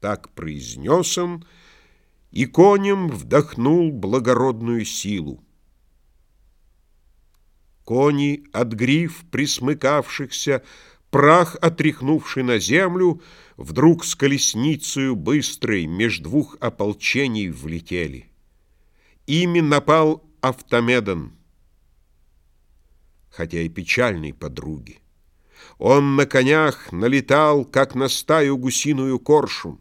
Так произнес он, и конем вдохнул благородную силу. Кони, от гриф присмыкавшихся, Прах, отряхнувший на землю, Вдруг с колесницею быстрой Меж двух ополчений влетели. Ими напал Автомедон, Хотя и печальной подруги. Он на конях налетал, Как на стаю гусиную коршун.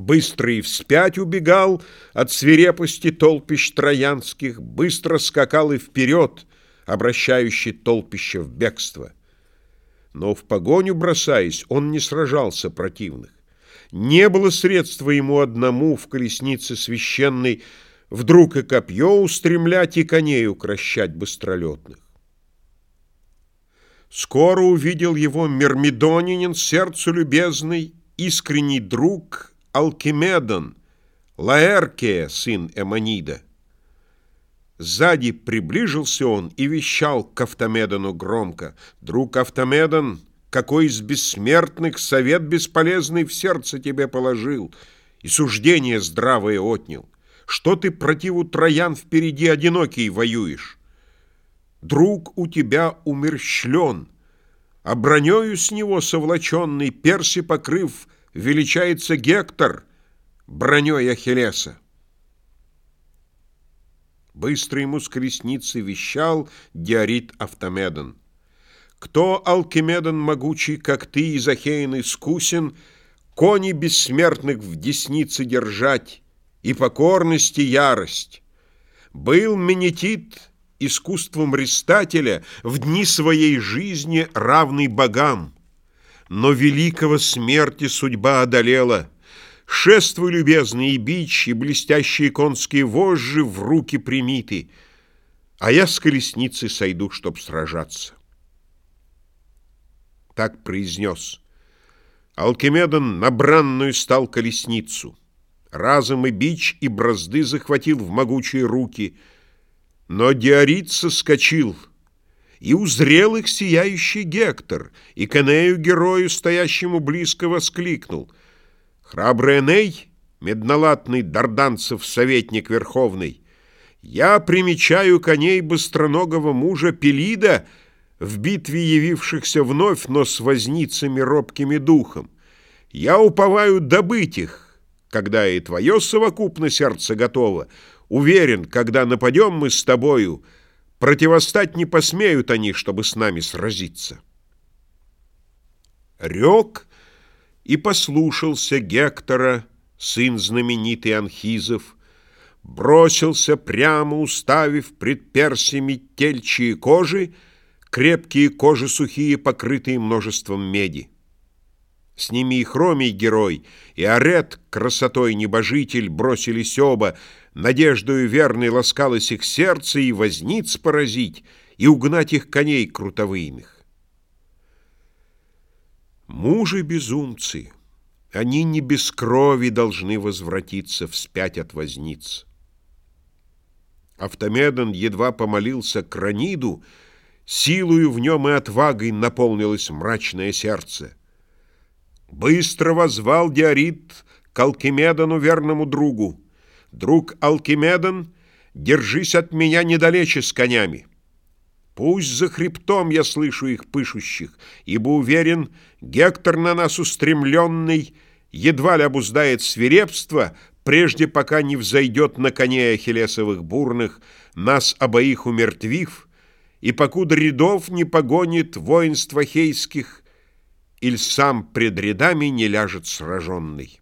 Быстрый вспять убегал От свирепости толпищ троянских, Быстро скакал и вперед, Обращающий толпище в бегство. Но в погоню бросаясь, он не сражался противных. Не было средства ему одному в колеснице священной Вдруг и копье устремлять, и коней укращать быстролетных. Скоро увидел его Мирмидонинин, сердцу любезный, искренний друг Алкимедон, Лаэркия, сын Эмонида. Сзади приближился он и вещал к Автомедону громко. «Друг Автомедон, какой из бессмертных совет бесполезный в сердце тебе положил и суждение здравое отнял? Что ты противу троян впереди одинокий воюешь? Друг у тебя умерщлен, а бронею с него совлаченный, перси покрыв, величается Гектор броней Ахиллеса. Быстро ему с колесницы вещал Диорит Автомедон. Кто, Алкимедон могучий, как ты, Изахеин искусен, Кони бессмертных в деснице держать И покорность и ярость. Был Менетит искусством рестателя В дни своей жизни равный богам, Но великого смерти судьба одолела — Шествуй, любезный, и бич, и блестящие конские вожжи в руки примиты, а я с колесницы сойду, чтоб сражаться. Так произнес. Алкимедон на бранную стал колесницу. Разом и бич, и бразды захватил в могучие руки, но Диорит соскочил, и узрел их сияющий Гектор, и к Энею герою, стоящему близко, воскликнул — Храбрый Эней, меднолатный дарданцев советник верховный, я примечаю коней быстроногого мужа Пелида, в битве явившихся вновь, но с возницами робкими духом. Я уповаю добыть их, когда и твое совокупно сердце готово. Уверен, когда нападем мы с тобою, противостать не посмеют они, чтобы с нами сразиться. Рек — и послушался Гектора, сын знаменитый Анхизов, бросился прямо, уставив пред персиями тельчие кожи, крепкие кожи сухие, покрытые множеством меди. С ними и Хромий герой, и Арет, красотой небожитель, бросились оба, надеждою верной ласкалось их сердце, и возниц поразить, и угнать их коней крутовыйных. Мужи-безумцы, они не без крови должны возвратиться вспять от возниц. Автомедон едва помолился к Раниду, силою в нем и отвагой наполнилось мрачное сердце. Быстро возвал Диорит к Алкимедону, верному другу. «Друг Алкимедон, держись от меня недалече с конями. Пусть за хребтом я слышу их пышущих, ибо уверен, Гектор на нас устремленный едва ли обуздает свирепство, прежде пока не взойдет на коне ахиллесовых бурных, нас обоих умертвив, и покуда рядов не погонит воинство хейских, или сам пред рядами не ляжет сраженный.